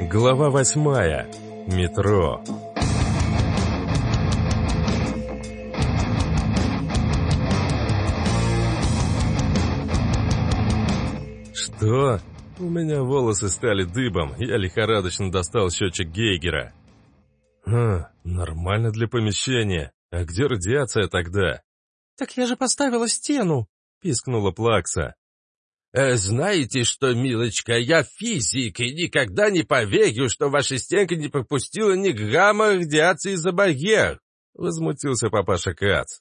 Глава восьмая. Метро. Что? У меня волосы стали дыбом, я лихорадочно достал счетчик Гейгера. Хм, нормально для помещения. А где радиация тогда? «Так я же поставила стену!» — пискнула Плакса. Э, «Знаете что, милочка, я физик и никогда не поверю, что ваша стенка не пропустила ни грамма радиации за барьер!» — возмутился папаша Кац.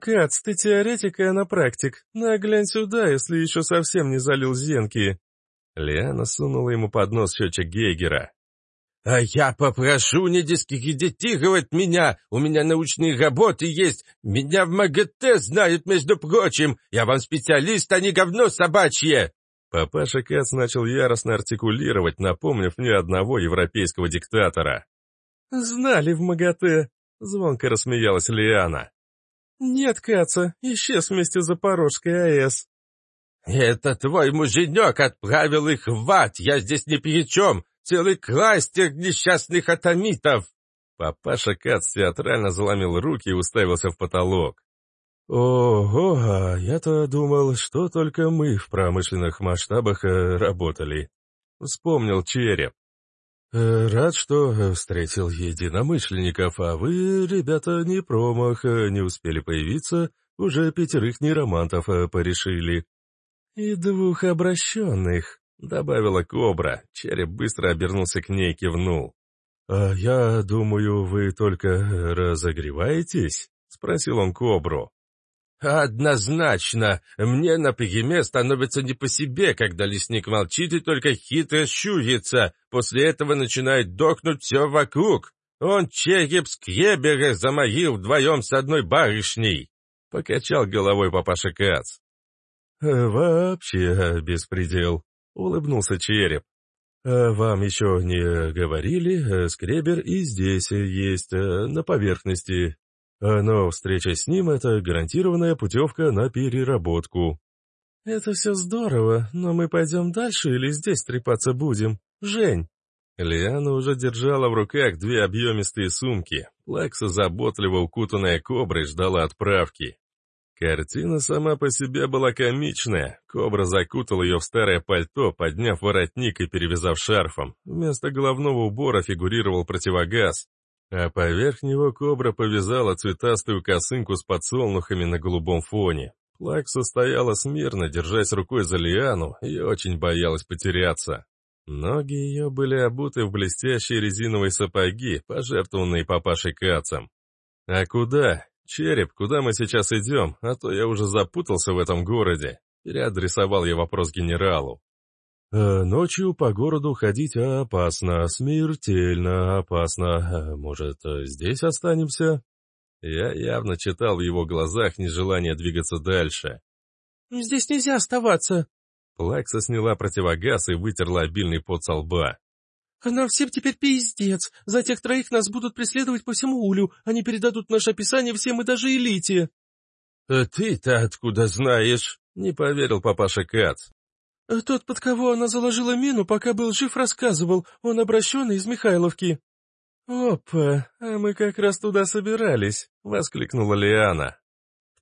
«Кац, ты теоретик, и она практик. Наглянь сюда, если еще совсем не залил зенки». Лиана сунула ему под нос счетчик Гейгера. А я попрошу не дискредитировать меня. У меня научные работы есть. Меня в МАГАТЭ знают, между прочим. Я вам специалист, а не говно собачье. Папаша Кац начал яростно артикулировать, напомнив мне одного европейского диктатора. «Знали в МАГАТЭ», — звонко рассмеялась Лиана. «Нет, Каца, исчез вместе с Запорожской АЭС». «Это твой муженек отправил их в ад, я здесь ни при чем. Целый кластер несчастных атомитов!» Папаша Кац театрально заломил руки и уставился в потолок. «Ого, я-то думал, что только мы в промышленных масштабах э, работали», — вспомнил Череп. Э, «Рад, что встретил единомышленников, а вы, ребята, не промах, э, не успели появиться, уже пятерых неромантов порешили. И двух обращенных». — добавила Кобра. Череп быстро обернулся к ней и кивнул. «А я думаю, вы только разогреваетесь?» — спросил он Кобру. «Однозначно. Мне на пигме становится не по себе, когда лесник молчит и только хитро щурится. После этого начинает дохнуть все вокруг. Он череп скребера заморил вдвоем с одной барышней!» — покачал головой папаша Кац. «Вообще беспредел», — улыбнулся череп. «А «Вам еще не говорили, скребер и здесь есть, э, на поверхности. Но встреча с ним — это гарантированная путевка на переработку». «Это все здорово, но мы пойдем дальше или здесь трепаться будем? Жень!» Лиана уже держала в руках две объемистые сумки. Плакса, заботливо укутанная коброй, ждала отправки. Картина сама по себе была комичная. Кобра закутал ее в старое пальто, подняв воротник и перевязав шарфом. Вместо головного убора фигурировал противогаз. А поверх него кобра повязала цветастую косынку с подсолнухами на голубом фоне. Плакса стояла смирно, держась рукой за лиану, и очень боялась потеряться. Ноги ее были обуты в блестящие резиновые сапоги, пожертвованные папашей Кацем. А куда? «Череп, куда мы сейчас идем? А то я уже запутался в этом городе». Переадресовал я вопрос генералу. «Э, «Ночью по городу ходить опасно, смертельно опасно. Э, может, здесь останемся?» Я явно читал в его глазах нежелание двигаться дальше. «Здесь нельзя оставаться!» Плакса сняла противогаз и вытерла обильный пот со лба. А нам всем теперь пиздец. За тех троих нас будут преследовать по всему Улю. Они передадут наше описание всем и даже элите. А ты-то откуда знаешь? Не поверил папаша Кац. А тот, под кого она заложила мину, пока был жив, рассказывал. Он обращенный из Михайловки. «Опа, а мы как раз туда собирались», — воскликнула Лиана.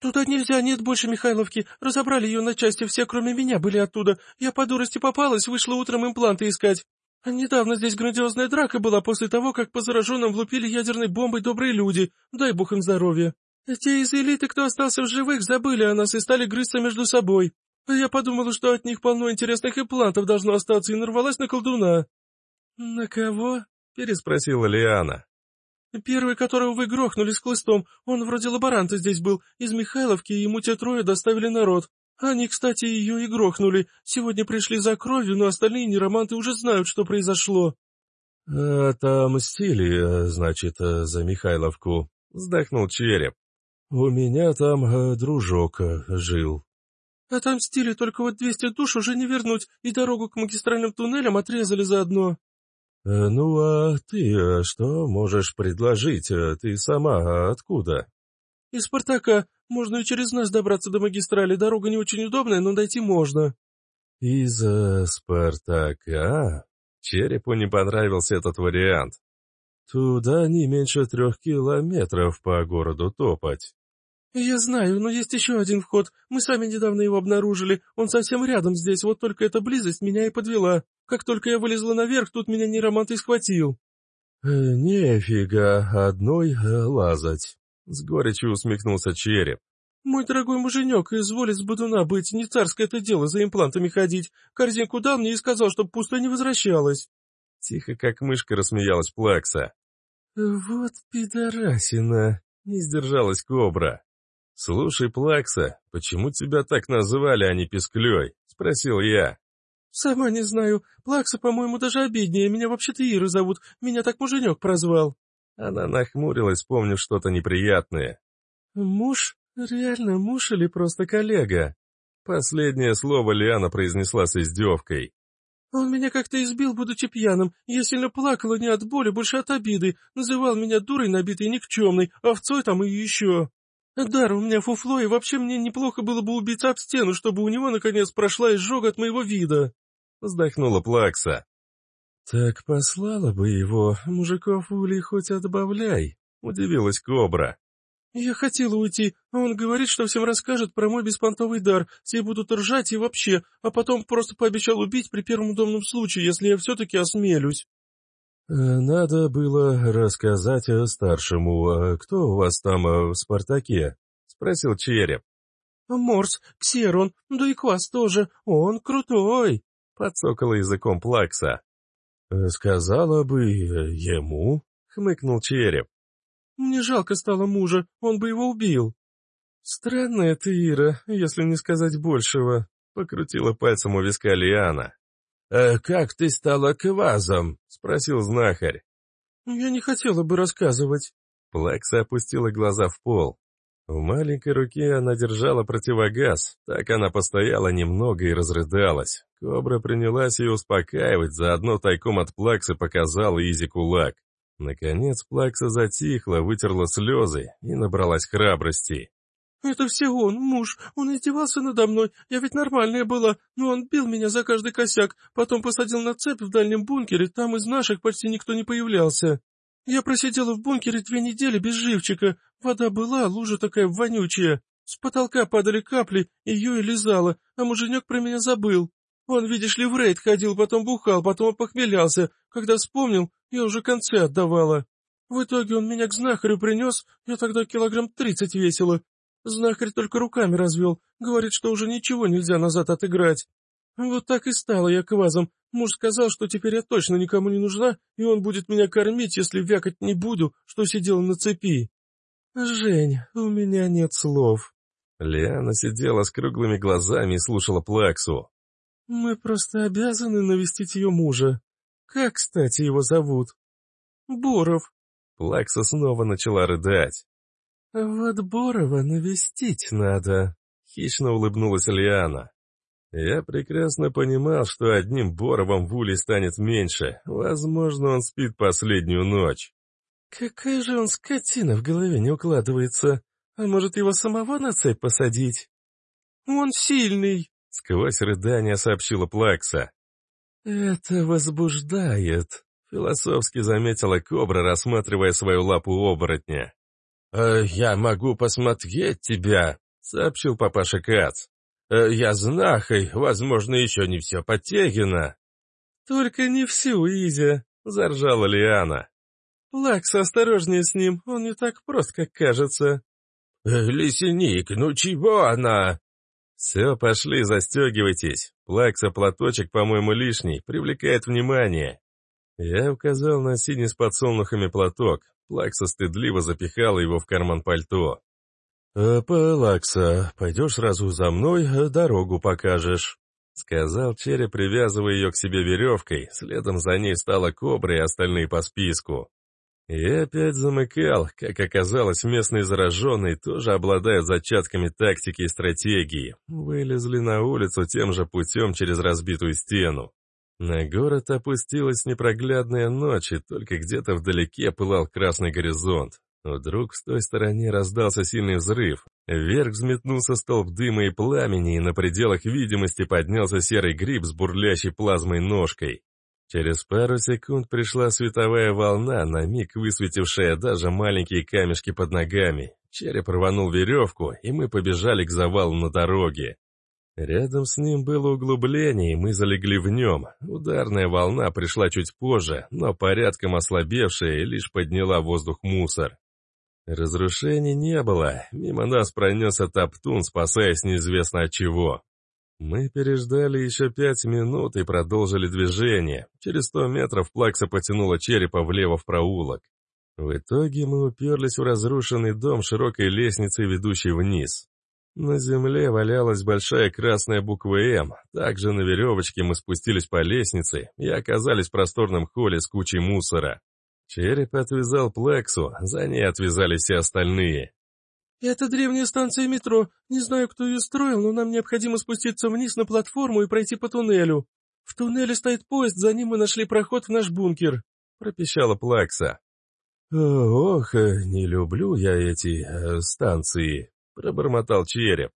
«Туда нельзя, нет больше Михайловки. Разобрали ее на части, все, кроме меня, были оттуда. Я по дурости попалась, вышла утром импланты искать. А недавно здесь грандиозная драка была после того, как по зараженным влупили ядерной бомбой добрые люди, дай бог им здоровья. Те из элиты, кто остался в живых, забыли о нас и стали грызться между собой. А я подумала, что от них полно интересных имплантов должно остаться, и нарвалась на колдуна». «На кого?» — переспросила Лиана. «Первый, которого вы грохнули с хлыстом, он вроде лаборанта здесь был, из Михайловки, и ему те трое доставили народ. Они, кстати, ее и грохнули. Сегодня пришли за кровью, но остальные нероманты уже знают, что произошло. «А, — Отомстили, значит, за Михайловку, — вздохнул череп. — У меня там э, дружок э, жил. — Отомстили, только вот двести душ уже не вернуть, и дорогу к магистральным туннелям отрезали заодно. Э, — Ну, а ты что можешь предложить? Ты сама откуда? — Из Спартака. Можно и через нас добраться до магистрали. Дорога не очень удобная, но дойти можно. Из э, Спартака? Черепу не понравился этот вариант. Туда не меньше трех километров по городу топать. «Я знаю, но есть еще один вход. Мы сами недавно его обнаружили. Он совсем рядом здесь, вот только эта близость меня и подвела. Как только я вылезла наверх, тут меня нейромант и схватил». «Э, «Нефига одной э, лазать», — с горечью усмехнулся череп. «Мой дорогой муженек изволит с Будуна быть, не царское это дело за имплантами ходить. Корзинку дал мне и сказал, чтобы пусто не возвращалась». Тихо, как мышка, рассмеялась Плакса. «Вот пидорасина!» — не сдержалась кобра. «Слушай, Плакса, почему тебя так называли, а не Песклей?» — спросил я. «Сама не знаю. Плакса, по-моему, даже обиднее. Меня вообще-то Ира зовут. Меня так муженек прозвал». Она нахмурилась, вспомнив что-то неприятное. «Муж? Реально муж или просто коллега?» Последнее слово Лиана произнесла с издевкой. Он меня как-то избил, будучи пьяным. Я сильно плакала не от боли, больше от обиды. Называл меня дурой набитой никчемной, овцой там и еще. Дар, у меня фуфло, и вообще мне неплохо было бы убиться об стену, чтобы у него, наконец, прошла изжога от моего вида. Вздохнула Плакса. Так послала бы его, мужиков ули хоть отбавляй, удивилась Кобра. «Я хотела уйти, а он говорит, что всем расскажет про мой беспонтовый дар, все будут ржать и вообще, а потом просто пообещал убить при первом удобном случае, если я все-таки осмелюсь». Э, «Надо было рассказать старшему, а кто у вас там э, в «Спартаке»?» — спросил Череп. «Морс, Ксерон, да и Квас тоже, он крутой!» — подсокала языком Плакса. «Э, «Сказала бы ему?» — хмыкнул Череп. Мне жалко стало мужа, он бы его убил. Странная ты, Ира, если не сказать большего, — покрутила пальцем у виска Лиана. «Э, «Как ты стала квазом?» — спросил знахарь. «Я не хотела бы рассказывать». Плакса опустила глаза в пол. В маленькой руке она держала противогаз, так она постояла немного и разрыдалась. Кобра принялась ее успокаивать, заодно тайком от Плаксы показала Изи кулак. Наконец Плакса затихла, вытерла слезы и набралась храбрости. «Это все он, муж. Он издевался надо мной. Я ведь нормальная была, но он бил меня за каждый косяк. Потом посадил на цепь в дальнем бункере, там из наших почти никто не появлялся. Я просидела в бункере две недели без живчика. Вода была, лужа такая вонючая. С потолка падали капли, ее и лизала, а муженек про меня забыл. Он, видишь ли, в рейд ходил, потом бухал, потом опохмелялся. Когда вспомнил, я уже концы отдавала. В итоге он меня к знахарю принес, я тогда килограмм тридцать весила. Знахарь только руками развел, говорит, что уже ничего нельзя назад отыграть. Вот так и стала я квазом. Муж сказал, что теперь я точно никому не нужна, и он будет меня кормить, если вякать не буду, что сидела на цепи. Жень, у меня нет слов. Лиана сидела с круглыми глазами и слушала Плаксу. Мы просто обязаны навестить ее мужа. Как, кстати, его зовут? Боров. Плакса снова начала рыдать. Вот Борова навестить надо. Хищно улыбнулась Лиана. Я прекрасно понимал, что одним Боровым в уле станет меньше. Возможно, он спит последнюю ночь. Какая же он скотина в голове не укладывается. А может, его самого на цепь посадить? Он сильный, Сквозь рыдания сообщила Плакса. «Это возбуждает», — философски заметила Кобра, рассматривая свою лапу оборотня. «Э, «Я могу посмотреть тебя», — сообщил папаша Кац. «Э, «Я знахой, возможно, еще не все потеряно». «Только не всю, Изя», — заржала Лиана. «Плакса, осторожнее с ним, он не так прост, как кажется». «Э, «Лесеник, ну чего она?» «Все, пошли, застегивайтесь. Плакса-платочек, по-моему, лишний, привлекает внимание». Я указал на синий с подсолнухами платок. Плакса стыдливо запихала его в карман пальто. «Э, «Плакса, пойдешь сразу за мной, э, дорогу покажешь», — сказал Черри, привязывая ее к себе веревкой. Следом за ней стала кобра и остальные по списку. Я опять замыкал, как оказалось, местные зараженные тоже обладают зачатками тактики и стратегии. Вылезли на улицу тем же путем через разбитую стену. На город опустилась непроглядная ночь, и только где-то вдалеке пылал красный горизонт. Вдруг с той стороны раздался сильный взрыв. Вверх взметнулся столб дыма и пламени, и на пределах видимости поднялся серый гриб с бурлящей плазмой ножкой. Через пару секунд пришла световая волна, на миг высветившая даже маленькие камешки под ногами. Череп рванул веревку, и мы побежали к завалу на дороге. Рядом с ним было углубление, и мы залегли в нем. Ударная волна пришла чуть позже, но порядком ослабевшая лишь подняла воздух мусор. Разрушений не было, мимо нас пронесся Топтун, спасаясь неизвестно от чего. Мы переждали еще пять минут и продолжили движение. Через сто метров Плакса потянула черепа влево в проулок. В итоге мы уперлись в разрушенный дом широкой лестницей, ведущей вниз. На земле валялась большая красная буква «М». Также на веревочке мы спустились по лестнице и оказались в просторном холле с кучей мусора. Череп отвязал Плексу, за ней отвязались все остальные. «Это древняя станция метро. Не знаю, кто ее строил, но нам необходимо спуститься вниз на платформу и пройти по туннелю. В туннеле стоит поезд, за ним мы нашли проход в наш бункер», — пропищала Плакса. «Ох, не люблю я эти э, станции», — пробормотал череп.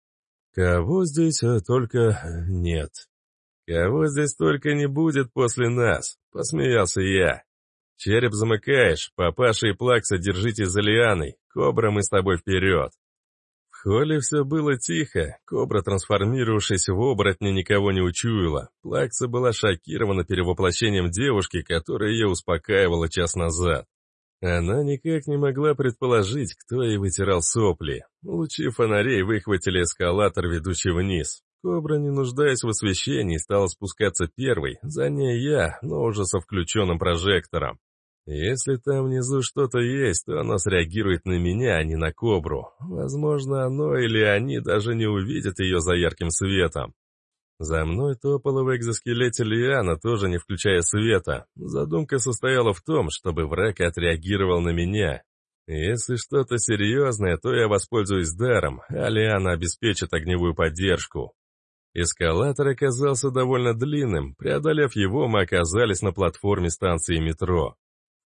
«Кого здесь э, только нет». «Кого здесь только не будет после нас», — посмеялся я. «Череп замыкаешь, папаша и Плакса держите за лианой, Кобра, мы с тобой вперед!» В холле все было тихо, Кобра, трансформировавшись в оборотня, никого не учуяла. Плакса была шокирована перевоплощением девушки, которая ее успокаивала час назад. Она никак не могла предположить, кто ей вытирал сопли. Лучи фонарей выхватили эскалатор, ведущий вниз. Кобра, не нуждаясь в освещении, стала спускаться первой, за ней я, но уже со включенным прожектором. Если там внизу что-то есть, то оно среагирует на меня, а не на кобру. Возможно, оно или они даже не увидят ее за ярким светом. За мной топала в экзоскелете Лиана, тоже не включая света. Задумка состояла в том, чтобы враг отреагировал на меня. Если что-то серьезное, то я воспользуюсь даром, а Лиана обеспечит огневую поддержку. Эскалатор оказался довольно длинным. Преодолев его, мы оказались на платформе станции метро.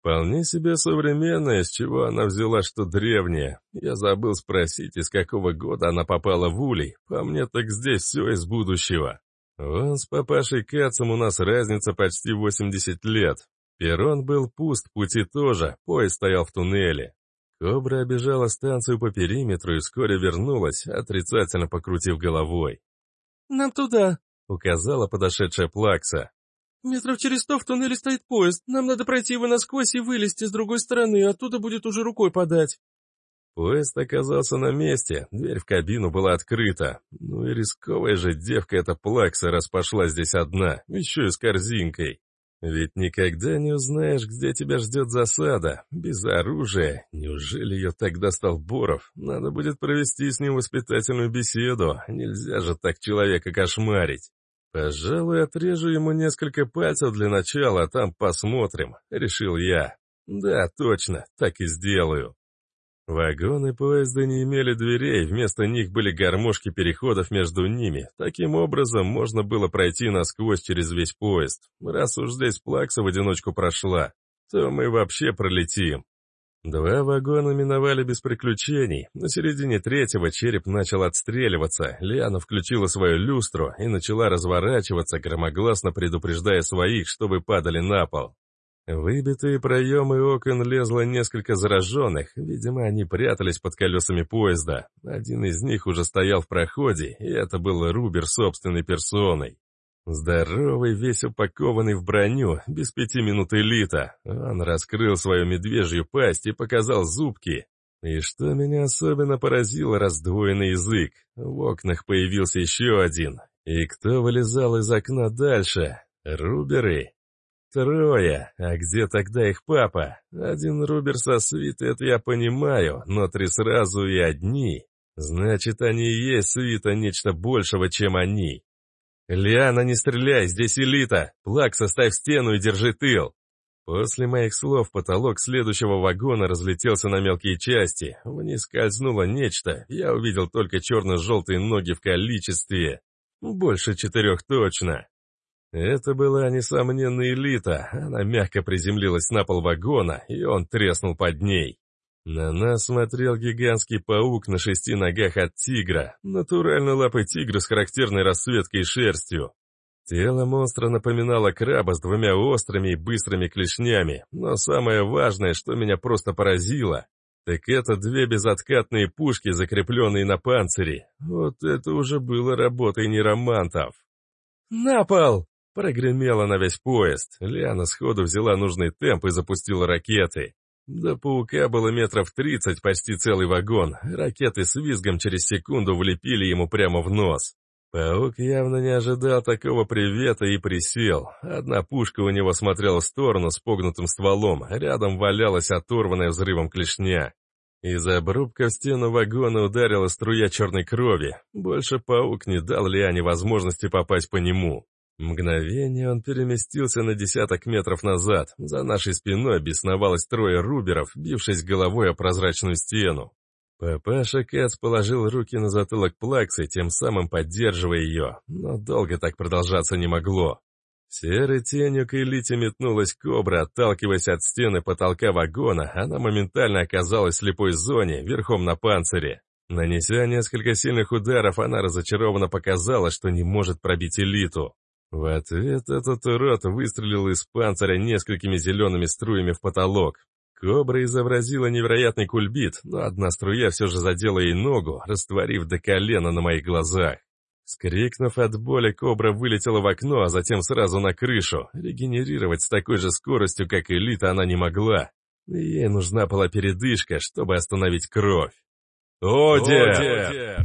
Вполне себе современная, с чего она взяла, что древняя. Я забыл спросить, из какого года она попала в Улей. По мне так здесь все из будущего. Вон с папашей Кацем у нас разница почти 80 лет. Перрон был пуст, пути тоже, поезд стоял в туннеле. Кобра обежала станцию по периметру и вскоре вернулась, отрицательно покрутив головой. «Нам туда», — указала подошедшая Плакса. «Метров через сто в туннеле стоит поезд. Нам надо пройти его насквозь и вылезти с другой стороны, оттуда будет уже рукой подать». Поезд оказался на месте, дверь в кабину была открыта. Ну и рисковая же девка эта плакса распошла здесь одна, еще и с корзинкой. Ведь никогда не узнаешь, где тебя ждет засада. Без оружия. Неужели ее так достал Боров? Надо будет провести с ним воспитательную беседу. Нельзя же так человека кошмарить. «Пожалуй, отрежу ему несколько пальцев для начала, а там посмотрим», — решил я. «Да, точно, так и сделаю». Вагоны поезда не имели дверей, вместо них были гармошки переходов между ними. Таким образом, можно было пройти насквозь через весь поезд. Раз уж здесь Плакса в одиночку прошла, то мы вообще пролетим. Два вагона миновали без приключений. На середине третьего череп начал отстреливаться. Лиана включила свою люстру и начала разворачиваться, громогласно предупреждая своих, чтобы падали на пол. выбитые проемы окон лезло несколько зараженных. Видимо, они прятались под колесами поезда. Один из них уже стоял в проходе, и это был Рубер собственной персоной. Здоровый, весь упакованный в броню, без пяти минут элита. Он раскрыл свою медвежью пасть и показал зубки. И что меня особенно поразило, раздвоенный язык. В окнах появился еще один. И кто вылезал из окна дальше? Руберы. Трое. А где тогда их папа? Один Рубер со свитой, это я понимаю, но три сразу и одни. Значит, они и есть свита нечто большего, чем они. «Лиана, не стреляй, здесь элита! Плак, составь стену и держи тыл!» После моих слов потолок следующего вагона разлетелся на мелкие части. Вниз скользнуло нечто, я увидел только черно-желтые ноги в количестве. Больше четырех точно. Это была, несомненно, элита. Она мягко приземлилась на пол вагона, и он треснул под ней. На нас смотрел гигантский паук на шести ногах от тигра, натурально лапы тигра с характерной расцветкой и шерстью. Тело монстра напоминало краба с двумя острыми и быстрыми клешнями, но самое важное, что меня просто поразило, так это две безоткатные пушки, закрепленные на панцире. Вот это уже было работой неромантов. «На пол!» — прогремело на весь поезд. Лиана сходу взяла нужный темп и запустила ракеты. До паука было метров тридцать, почти целый вагон. Ракеты с визгом через секунду влепили ему прямо в нос. Паук явно не ожидал такого привета и присел. Одна пушка у него смотрела в сторону с погнутым стволом, рядом валялась оторванная взрывом клешня. Из обрубка в стену вагона ударила струя черной крови. Больше паук не дал Лиане возможности попасть по нему. Мгновение он переместился на десяток метров назад. За нашей спиной бесновалось трое руберов, бившись головой о прозрачную стену. Папаша Кэц положил руки на затылок Плаксы, тем самым поддерживая ее, но долго так продолжаться не могло. Серой тенью к элите метнулась кобра, отталкиваясь от стены потолка вагона, она моментально оказалась в слепой зоне, верхом на панцире. Нанеся несколько сильных ударов, она разочарованно показала, что не может пробить элиту. В ответ этот урод выстрелил из панциря несколькими зелеными струями в потолок. Кобра изобразила невероятный кульбит, но одна струя все же задела ей ногу, растворив до колена на моих глазах. Скрикнув от боли, кобра вылетела в окно, а затем сразу на крышу. Регенерировать с такой же скоростью, как элита, она не могла. Ей нужна была передышка, чтобы остановить кровь. «Одер!»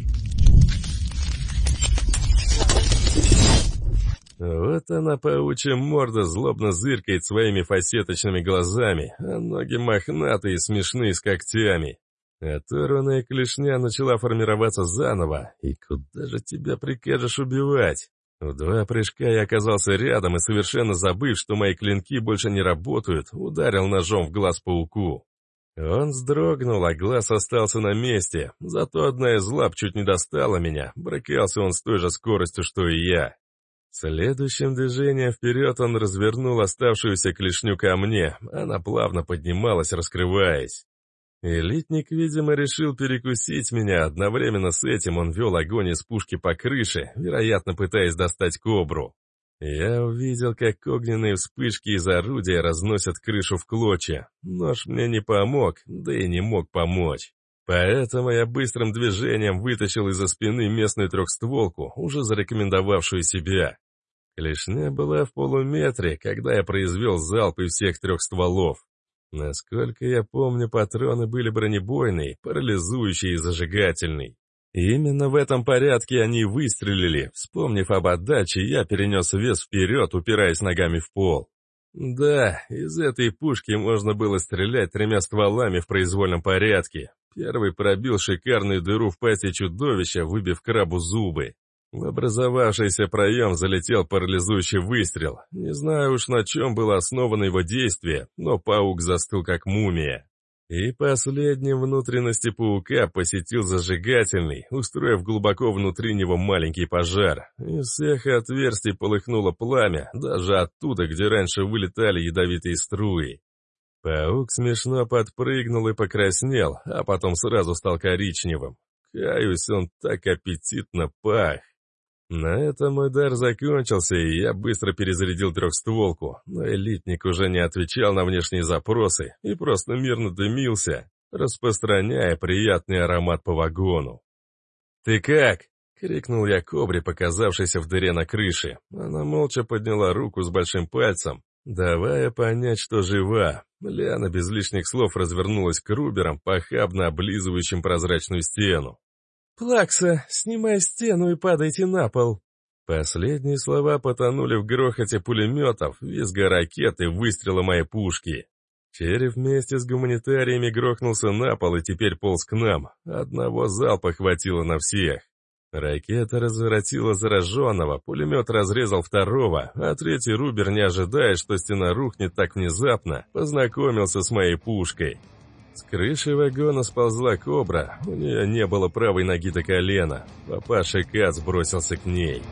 Вот она, паучья морда, злобно зыркает своими фасеточными глазами, а ноги мохнатые и смешные с когтями. Оторванная клешня начала формироваться заново, и куда же тебя прикажешь убивать? В два прыжка я оказался рядом и, совершенно забыв, что мои клинки больше не работают, ударил ножом в глаз пауку. Он вздрогнул, а глаз остался на месте, зато одна из лап чуть не достала меня, брыкался он с той же скоростью, что и я. Следующим движением вперед он развернул оставшуюся клешню ко мне. Она плавно поднималась, раскрываясь. Элитник, видимо, решил перекусить меня. Одновременно с этим он вел огонь из пушки по крыше, вероятно, пытаясь достать кобру. Я увидел, как огненные вспышки из орудия разносят крышу в клочья. Нож мне не помог, да и не мог помочь. Поэтому я быстрым движением вытащил из-за спины местную трехстволку, уже зарекомендовавшую себя. Клешня была в полуметре, когда я произвел залп из всех трех стволов. Насколько я помню, патроны были бронебойные, парализующие и зажигательный. именно в этом порядке они выстрелили. Вспомнив об отдаче, я перенес вес вперед, упираясь ногами в пол. Да, из этой пушки можно было стрелять тремя стволами в произвольном порядке. Первый пробил шикарную дыру в пасти чудовища, выбив крабу зубы. В образовавшийся проем залетел парализующий выстрел. Не знаю уж на чем было основано его действие, но паук застыл как мумия. И последним внутренности паука посетил зажигательный, устроив глубоко внутри него маленький пожар. Из всех отверстий полыхнуло пламя, даже оттуда, где раньше вылетали ядовитые струи. Паук смешно подпрыгнул и покраснел, а потом сразу стал коричневым. Каюсь, он так аппетитно пах. На этом удар закончился, и я быстро перезарядил трехстволку, но элитник уже не отвечал на внешние запросы и просто мирно дымился, распространяя приятный аромат по вагону. «Ты как?» — крикнул я кобре, показавшейся в дыре на крыше. Она молча подняла руку с большим пальцем, давая понять, что жива. Ляна без лишних слов развернулась к руберам, похабно облизывающим прозрачную стену. «Плакса, снимай стену и падайте на пол!» Последние слова потонули в грохоте пулеметов, визга ракеты, выстрела моей пушки. Череп вместе с гуманитариями грохнулся на пол и теперь полз к нам. Одного залпа хватило на всех. Ракета разворотила зараженного, пулемет разрезал второго, а третий Рубер, не ожидая, что стена рухнет так внезапно, познакомился с моей пушкой. С крыши вагона сползла кобра, у нее не было правой ноги до колена. Папаша Кац бросился к ней.